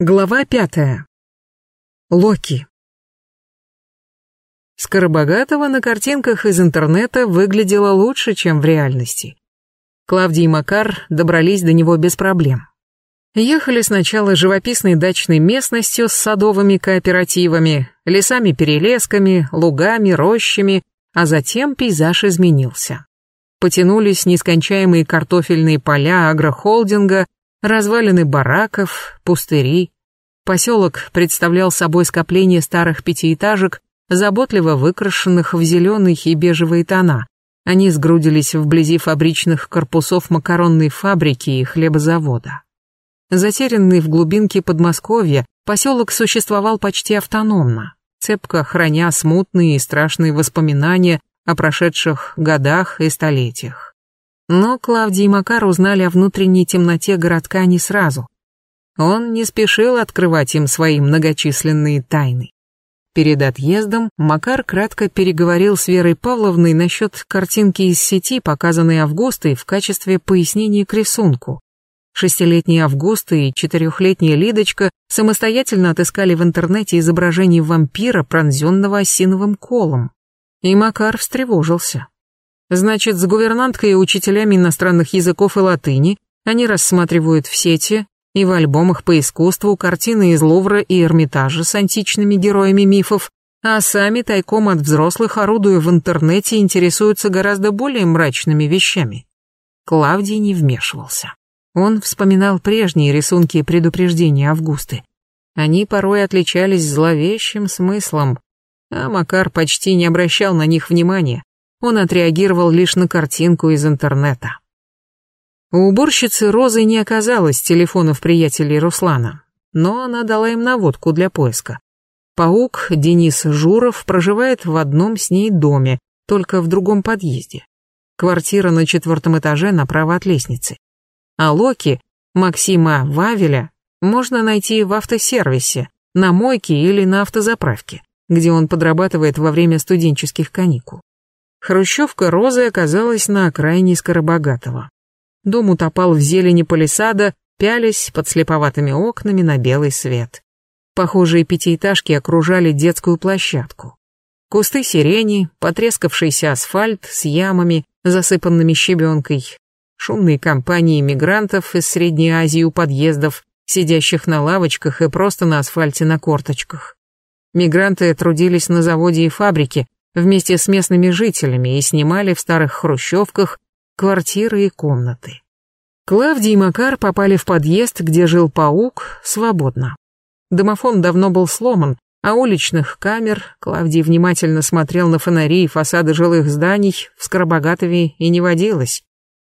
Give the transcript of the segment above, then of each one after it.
Глава пятая. Локи. Скоробогатова на картинках из интернета выглядела лучше, чем в реальности. Клавдий и Макар добрались до него без проблем. Ехали сначала живописной дачной местностью с садовыми кооперативами, лесами-перелесками, лугами, рощами, а затем пейзаж изменился. Потянулись нескончаемые картофельные поля агрохолдинга, развалины бараков, пустыри. Поселок представлял собой скопление старых пятиэтажек, заботливо выкрашенных в зеленый и бежевые тона. Они сгрудились вблизи фабричных корпусов макаронной фабрики и хлебозавода. Затерянный в глубинке Подмосковья, поселок существовал почти автономно, цепко храня смутные и страшные воспоминания о прошедших годах и столетиях. Но Клавдий и Макар узнали о внутренней темноте городка не сразу. Он не спешил открывать им свои многочисленные тайны. Перед отъездом Макар кратко переговорил с Верой Павловной насчет картинки из сети, показанной Августой в качестве пояснения к рисунку. Шестилетняя Августа и четырехлетняя Лидочка самостоятельно отыскали в интернете изображение вампира, пронзенного осиновым колом. И Макар встревожился. Значит, с гувернанткой и учителями иностранных языков и латыни они рассматривают в сети и в альбомах по искусству картины из Лувра и Эрмитажа с античными героями мифов, а сами тайком от взрослых, орудуя в интернете, интересуются гораздо более мрачными вещами. Клавдий не вмешивался. Он вспоминал прежние рисунки и предупреждения Августы. Они порой отличались зловещим смыслом, а Макар почти не обращал на них внимания, он отреагировал лишь на картинку из интернета. У уборщицы Розы не оказалось телефонов приятелей Руслана, но она дала им наводку для поиска. Паук Денис Журов проживает в одном с ней доме, только в другом подъезде. Квартира на четвертом этаже направо от лестницы. А Локи, Максима Вавеля, можно найти в автосервисе, на мойке или на автозаправке, где он подрабатывает во время студенческих каникул. Хрущевка Розы оказалась на окраине Скоробогатого. Дом утопал в зелени палисада, пялись под слеповатыми окнами на белый свет. Похожие пятиэтажки окружали детскую площадку. Кусты сирени, потрескавшийся асфальт с ямами, засыпанными щебенкой, шумные компании мигрантов из Средней Азии у подъездов, сидящих на лавочках и просто на асфальте на корточках. Мигранты трудились на заводе и фабрике, вместе с местными жителями и снимали в старых хрущевках квартиры и комнаты. Клавдий и Макар попали в подъезд, где жил паук, свободно. Домофон давно был сломан, а уличных камер Клавдий внимательно смотрел на фонари и фасады жилых зданий в Скоробогатове и не водилось.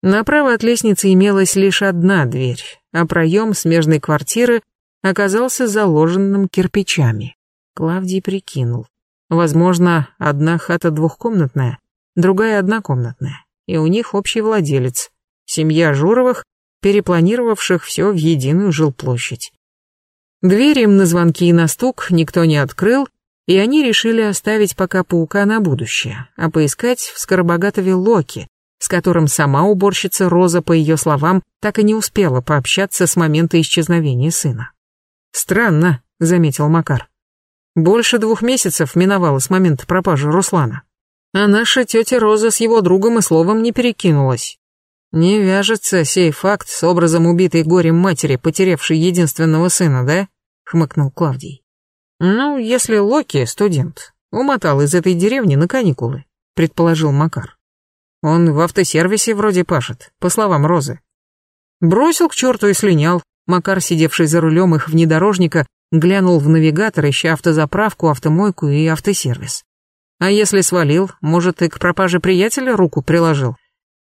Направо от лестницы имелась лишь одна дверь, а проем смежной квартиры оказался заложенным кирпичами. Клавдий прикинул. Возможно, одна хата двухкомнатная, другая однокомнатная, и у них общий владелец, семья Журовых, перепланировавших все в единую жилплощадь. Дверь им на звонки и на стук никто не открыл, и они решили оставить пока паука на будущее, а поискать в Скоробогатове Локи, с которым сама уборщица Роза, по ее словам, так и не успела пообщаться с момента исчезновения сына. «Странно», — заметил Макар. Больше двух месяцев миновало с момента пропажи Руслана. А наша тетя Роза с его другом и словом не перекинулась. Не вяжется сей факт с образом убитой горем матери, потерявшей единственного сына, да? Хмыкнул Клавдий. Ну, если Локи, студент, умотал из этой деревни на каникулы, предположил Макар. Он в автосервисе вроде пашет, по словам Розы. Бросил к черту и слинял. Макар, сидевший за рулем их внедорожника, Глянул в навигатор, ища автозаправку, автомойку и автосервис. А если свалил, может, и к пропаже приятеля руку приложил?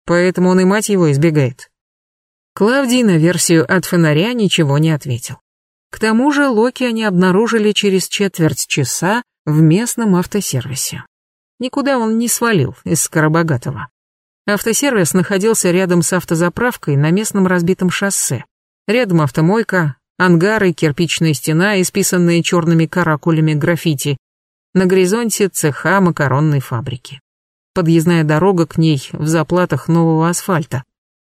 Поэтому он и мать его избегает. Клавдий на версию от фонаря ничего не ответил. К тому же Локи они обнаружили через четверть часа в местном автосервисе. Никуда он не свалил из Скоробогатого. Автосервис находился рядом с автозаправкой на местном разбитом шоссе. Рядом автомойка, ангары, кирпичная стена, исписанные черными каракулями граффити. На горизонте цеха макаронной фабрики. Подъездная дорога к ней в заплатах нового асфальта.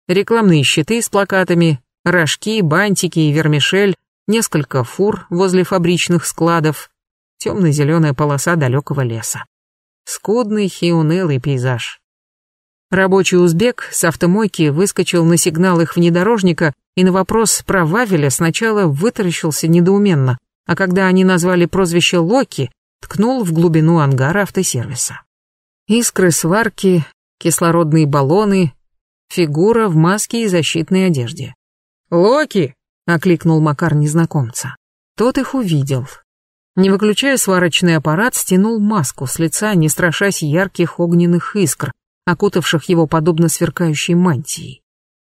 Рекламные щиты с плакатами, рожки, бантики и вермишель, несколько фур возле фабричных складов, темно-зеленая полоса далекого леса. Скудный и унылый пейзаж. Рабочий узбек с автомойки выскочил на сигнал их внедорожника и на вопрос про Вавеля сначала вытаращился недоуменно, а когда они назвали прозвище Локи, ткнул в глубину ангара автосервиса. Искры сварки, кислородные баллоны, фигура в маске и защитной одежде. «Локи!» — окликнул Макар незнакомца. Тот их увидел. Не выключая сварочный аппарат, стянул маску с лица, не страшась ярких огненных искр, окутавших его подобно сверкающей мантии.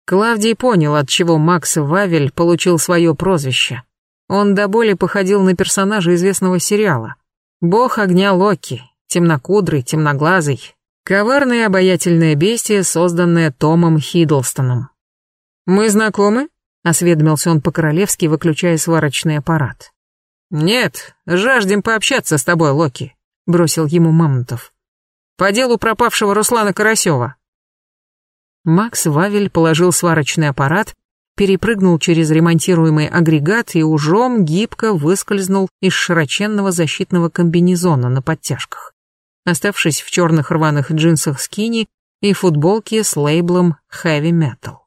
Клавдий понял, от чего Макс Вавель получил свое прозвище. Он до боли походил на персонажа известного сериала. Бог огня Локи, темнокудрый, темноглазый, коварное обаятельное бестие, созданное Томом Хиддлстоном. «Мы знакомы?» — осведомился он по-королевски, выключая сварочный аппарат. «Нет, жаждем пообщаться с тобой, Локи», — бросил ему Мамонтов. «По делу пропавшего Руслана Карасева». Макс Вавель положил сварочный аппарат перепрыгнул через ремонтируемый агрегат и ужом гибко выскользнул из широченного защитного комбинезона на подтяжках, оставшись в черных рваных джинсах скини и футболке с лейблом Heavy Metal.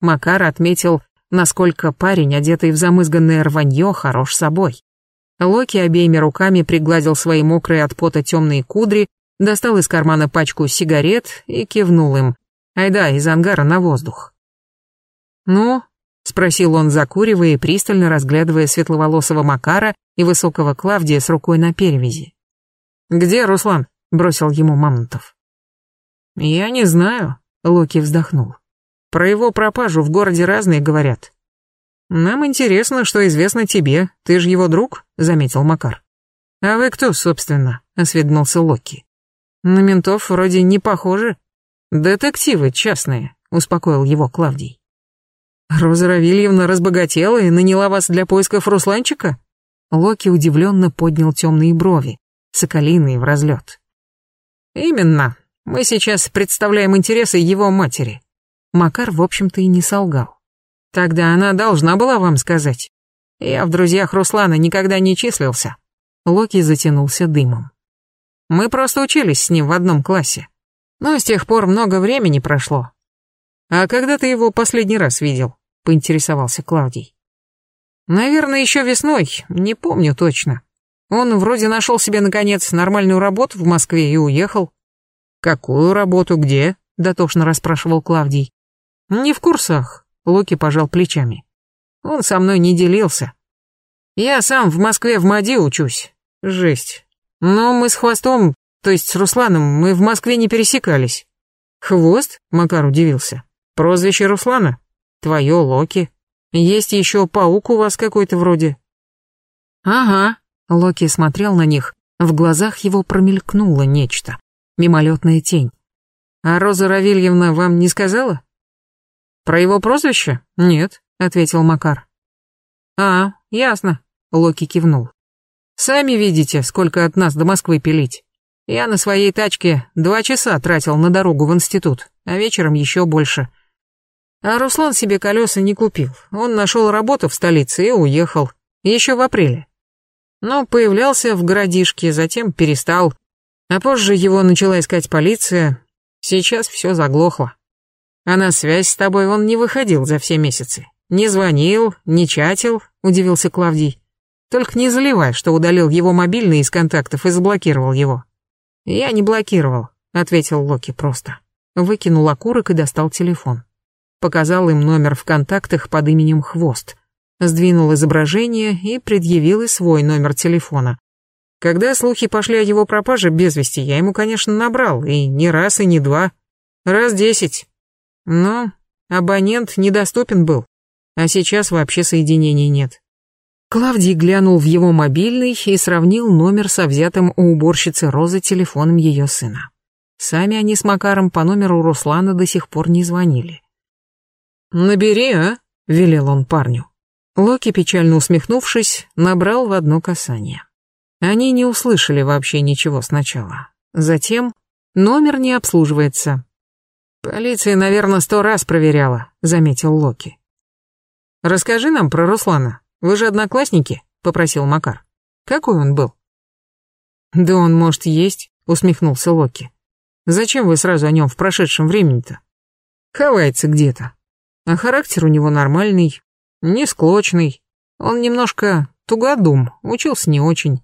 Макар отметил, насколько парень, одетый в замызганное рванье, хорош собой. Локи обеими руками пригладил свои мокрые от пота темные кудри, достал из кармана пачку сигарет и кивнул им. Айда, из ангара на воздух. «Ну, — спросил он, закуривая и пристально разглядывая светловолосого Макара и высокого Клавдия с рукой на перевязи. «Где Руслан?» — бросил ему Мамонтов. «Я не знаю», — Локи вздохнул. «Про его пропажу в городе разные говорят». «Нам интересно, что известно тебе. Ты же его друг?» — заметил Макар. «А вы кто, собственно?» — осведомился Локи. «На ментов вроде не похожи». «Детективы частные», — успокоил его Клавдий. Роза Равильевна разбогатела и наняла вас для поисков Русланчика? Локи удивленно поднял темные брови, соколиные в разлет. Именно. Мы сейчас представляем интересы его матери. Макар, в общем-то, и не солгал. Тогда она должна была вам сказать. Я в друзьях Руслана никогда не числился. Локи затянулся дымом. Мы просто учились с ним в одном классе. Но с тех пор много времени прошло. А когда ты его последний раз видел? — поинтересовался Клавдий. «Наверное, еще весной, не помню точно. Он вроде нашел себе, наконец, нормальную работу в Москве и уехал». «Какую работу, где?» — дотошно расспрашивал Клавдий. «Не в курсах», — Луки пожал плечами. «Он со мной не делился. Я сам в Москве в МАДИ учусь. Жесть. Но мы с Хвостом, то есть с Русланом, мы в Москве не пересекались». «Хвост?» — Макар удивился. «Прозвище Руслана?» Твое Локи. Есть еще паук у вас какой-то вроде. Ага. Локи смотрел на них. В глазах его промелькнуло нечто. Мимолетная тень. А Роза Равильевна вам не сказала? Про его прозвище? Нет, ответил Макар. А, ясно. Локи кивнул. Сами видите, сколько от нас до Москвы пилить. Я на своей тачке два часа тратил на дорогу в институт, а вечером еще больше. А Руслан себе колеса не купил. Он нашел работу в столице и уехал. Еще в апреле. Но появлялся в городишке, затем перестал. А позже его начала искать полиция. Сейчас все заглохло. А на связь с тобой он не выходил за все месяцы. Не звонил, не чатил, удивился Клавдий. Только не заливай, что удалил его мобильный из контактов и заблокировал его. Я не блокировал, ответил Локи просто. Выкинул окурок и достал телефон показал им номер в контактах под именем Хвост, сдвинул изображение и предъявил и свой номер телефона. Когда слухи пошли о его пропаже без вести, я ему, конечно, набрал, и не раз, и не два, раз десять. Но абонент недоступен был, а сейчас вообще соединений нет. Клавдий глянул в его мобильный и сравнил номер со взятым у уборщицы Розы телефоном ее сына. Сами они с Макаром по номеру Руслана до сих пор не звонили. «Набери, а?» — велел он парню. Локи, печально усмехнувшись, набрал в одно касание. Они не услышали вообще ничего сначала. Затем номер не обслуживается. «Полиция, наверное, сто раз проверяла», — заметил Локи. «Расскажи нам про Руслана», Вы же одноклассники?» — попросил Макар. «Какой он был?» «Да он, может, есть», — усмехнулся Локи. «Зачем вы сразу о нем в прошедшем времени-то? Ховается где-то. А характер у него нормальный, не склочный. Он немножко тугодум, учился не очень.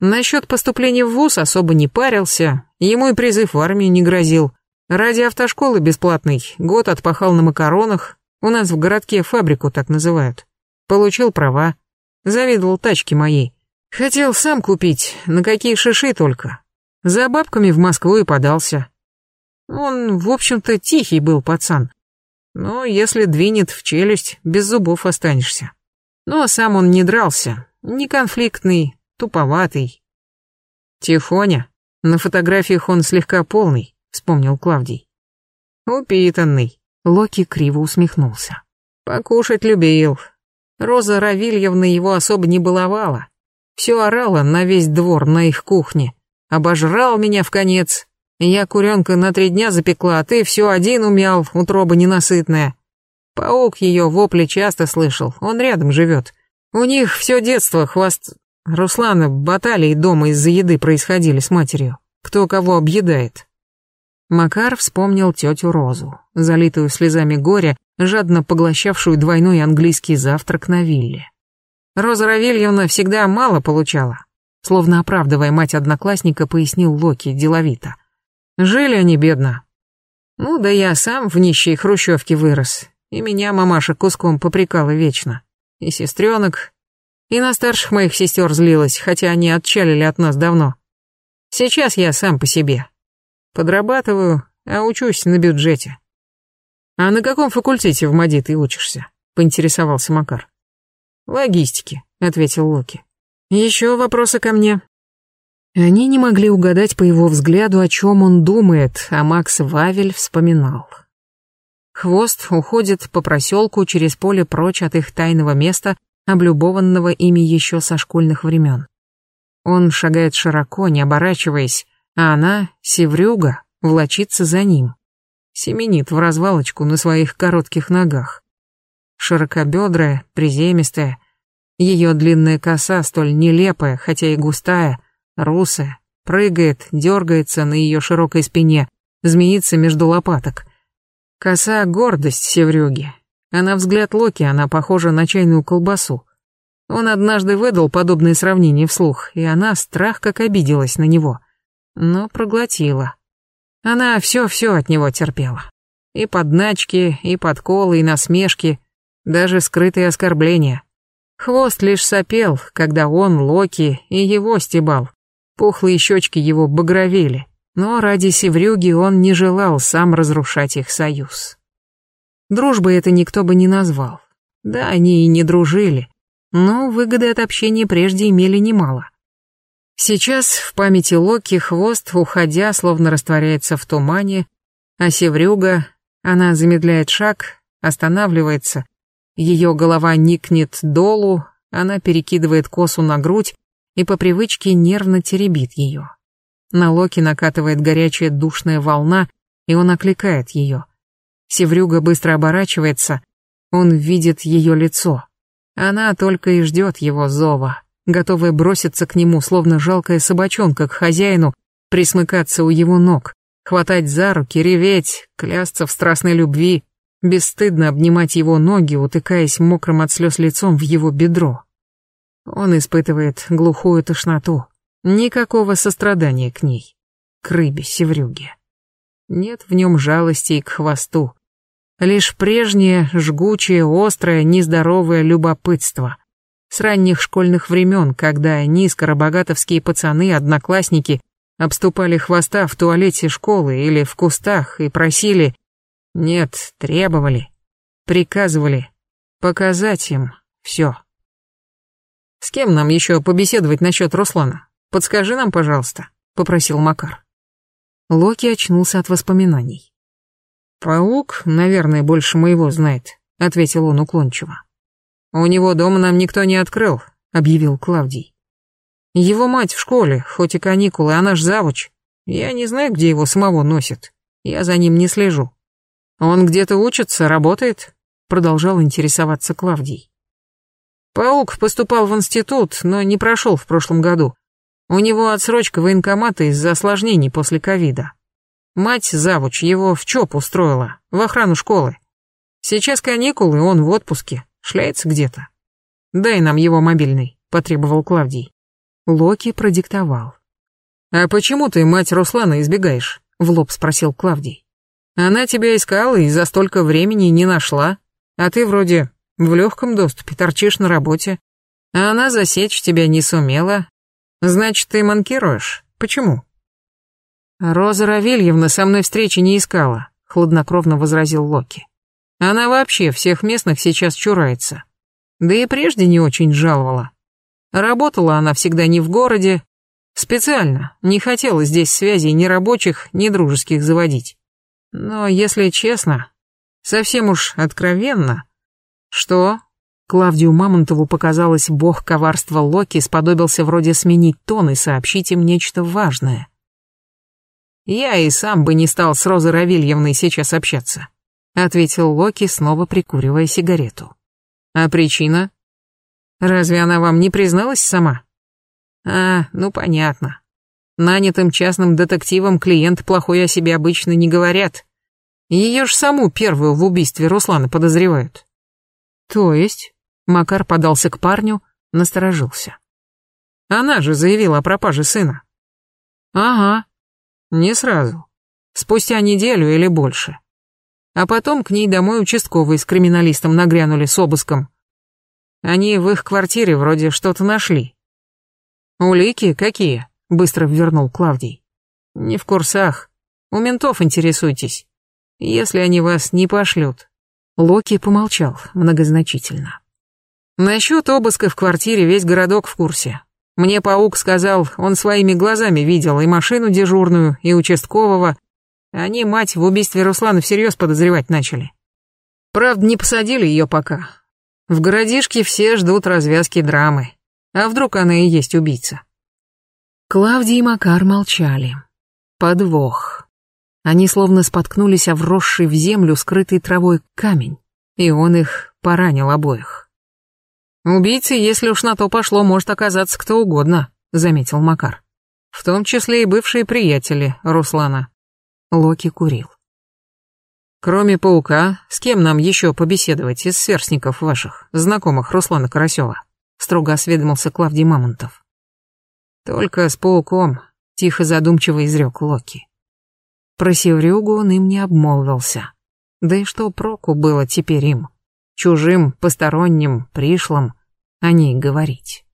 Насчет поступления в ВУЗ особо не парился, ему и призыв в армию не грозил. Ради автошколы бесплатной год отпахал на макаронах, у нас в городке фабрику так называют. Получил права, завидовал тачке моей. Хотел сам купить, на какие шиши только. За бабками в Москву и подался. Он, в общем-то, тихий был пацан. Но если двинет в челюсть, без зубов останешься. Но сам он не дрался, не конфликтный, туповатый. Тихоня. На фотографиях он слегка полный, вспомнил Клавдий. Упитанный. Локи криво усмехнулся. Покушать любил. Роза Равильевна его особо не баловала. Все орала на весь двор на их кухне. Обожрал меня в конец. Я куренка на три дня запекла, а ты все один умял, утроба ненасытная. Паук ее вопли часто слышал, он рядом живет. У них все детство хвост... Руслана баталии дома из-за еды происходили с матерью. Кто кого объедает. Макар вспомнил тетю Розу, залитую слезами горя, жадно поглощавшую двойной английский завтрак на вилле. Роза Равильевна всегда мало получала. Словно оправдывая мать одноклассника, пояснил Локи деловито. Жили они бедно. Ну да я сам в нищей хрущевке вырос, и меня мамаша куском попрекала вечно. И сестренок, и на старших моих сестер злилась, хотя они отчалили от нас давно. Сейчас я сам по себе. Подрабатываю, а учусь на бюджете. А на каком факультете в МАДИ ты учишься? Поинтересовался Макар. «Логистики», — ответил Локи. «Еще вопросы ко мне?» Они не могли угадать по его взгляду, о чем он думает, а Макс Вавель вспоминал. Хвост уходит по проселку через поле прочь от их тайного места, облюбованного ими еще со школьных времен. Он шагает широко, не оборачиваясь, а она, севрюга, влочится за ним. Семенит в развалочку на своих коротких ногах широкобедрая, приземистая. Ее длинная коса, столь нелепая, хотя и густая, русая, прыгает, дергается на ее широкой спине, змеится между лопаток. Коса — гордость Севрюги, а на взгляд Локи она похожа на чайную колбасу. Он однажды выдал подобное сравнение вслух, и она страх как обиделась на него, но проглотила. Она все-все от него терпела. И подначки, и подколы, и насмешки, даже скрытые оскорбления. Хвост лишь сопел, когда он, Локи, и его стебал. Пухлые щечки его багровели, но ради Севрюги он не желал сам разрушать их союз. Дружбы это никто бы не назвал. Да, они и не дружили, но выгоды от общения прежде имели немало. Сейчас в памяти Локи хвост, уходя, словно растворяется в тумане, а Севрюга, она замедляет шаг, останавливается, ее голова никнет долу, она перекидывает косу на грудь и по привычке нервно теребит ее. На Локи накатывает горячая душная волна, и он окликает ее. Севрюга быстро оборачивается, он видит ее лицо. Она только и ждет его зова, готовая броситься к нему, словно жалкая собачонка к хозяину, присмыкаться у его ног, хватать за руки, реветь, клясться в страстной любви, бесстыдно обнимать его ноги, утыкаясь мокрым от слез лицом в его бедро. Он испытывает глухую тошноту. Никакого сострадания к ней, к рыбе севрюге. Нет в нем жалости и к хвосту. Лишь прежнее, жгучее, острое, нездоровое любопытство. С ранних школьных времен, когда они, скоробогатовские пацаны, одноклассники, обступали хвоста в туалете школы или в кустах и просили нет, требовали, приказывали показать им все. С кем нам еще побеседовать насчет Руслана? Подскажи нам, пожалуйста, попросил Макар. Локи очнулся от воспоминаний. Паук, наверное, больше моего знает, ответил он уклончиво. У него дома нам никто не открыл, объявил Клавдий. Его мать в школе, хоть и каникулы, она ж завуч. Я не знаю, где его самого носит. Я за ним не слежу. «Он где-то учится, работает?» Продолжал интересоваться Клавдий. Паук поступал в институт, но не прошел в прошлом году. У него отсрочка военкомата из-за осложнений после ковида. Мать завуч его в ЧОП устроила, в охрану школы. Сейчас каникулы, он в отпуске, шляется где-то. Дай нам его мобильный, потребовал Клавдий. Локи продиктовал. А почему ты мать Руслана избегаешь? В лоб спросил Клавдий. Она тебя искала и за столько времени не нашла, а ты вроде в легком доступе торчишь на работе, а она засечь тебя не сумела. Значит, ты манкируешь. Почему? Роза Равильевна со мной встречи не искала, хладнокровно возразил Локи. Она вообще всех местных сейчас чурается. Да и прежде не очень жаловала. Работала она всегда не в городе, специально, не хотела здесь связей ни рабочих, ни дружеских заводить. Но, если честно, совсем уж откровенно... Что? Клавдию Мамонтову показалось, бог коварства Локи сподобился вроде сменить тон и сообщить им нечто важное. «Я и сам бы не стал с Розой Равильевной сейчас общаться», ответил Локи, снова прикуривая сигарету. «А причина? Разве она вам не призналась сама?» «А, ну понятно. Нанятым частным детективам клиент плохой о себе обычно не говорят. Ее ж саму первую в убийстве Руслана подозревают. То есть? Макар подался к парню, насторожился. Она же заявила о пропаже сына. Ага. Не сразу. Спустя неделю или больше. А потом к ней домой участковые с криминалистом нагрянули с обыском. Они в их квартире вроде что-то нашли. Улики какие? Быстро вернул Клавдий. Не в курсах. У ментов интересуйтесь. Если они вас не пошлют. Локи помолчал многозначительно. Насчет обыска в квартире весь городок в курсе. Мне паук сказал, он своими глазами видел и машину дежурную, и участкового. Они, мать, в убийстве Руслана всерьез подозревать начали. Правда, не посадили ее пока. В городишке все ждут развязки драмы. А вдруг она и есть убийца? Клавдий и Макар молчали. Подвох. Они словно споткнулись о вросший в землю скрытый травой камень, и он их поранил обоих. «Убийцей, если уж на то пошло, может оказаться кто угодно», — заметил Макар. «В том числе и бывшие приятели Руслана». Локи курил. «Кроме паука, с кем нам еще побеседовать из сверстников ваших, знакомых Руслана Карасева?» — строго осведомился Клавдий Мамонтов. Только с пауком, тихо задумчиво изрек Локи. Про Севрюгу он им не обмолвился. Да и что проку было теперь им, чужим, посторонним, пришлым, о ней говорить.